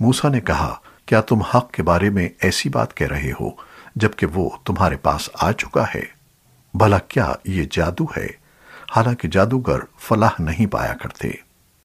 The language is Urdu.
موسیٰ نے کہا، کیا تم حق کے بارے میں ایسی بات کہہ رہے ہو جبکہ وہ تمہارے پاس آ چکا ہے؟ بھلا کیا یہ جادو ہے؟ حالانکہ جادوگر فلاح نہیں پایا کرتے۔